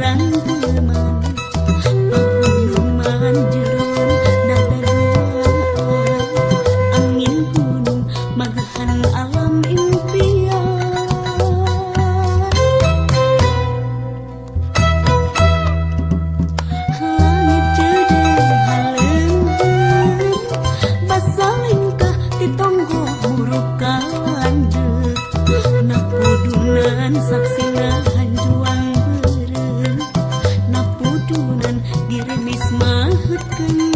Taranta. dirimis mahut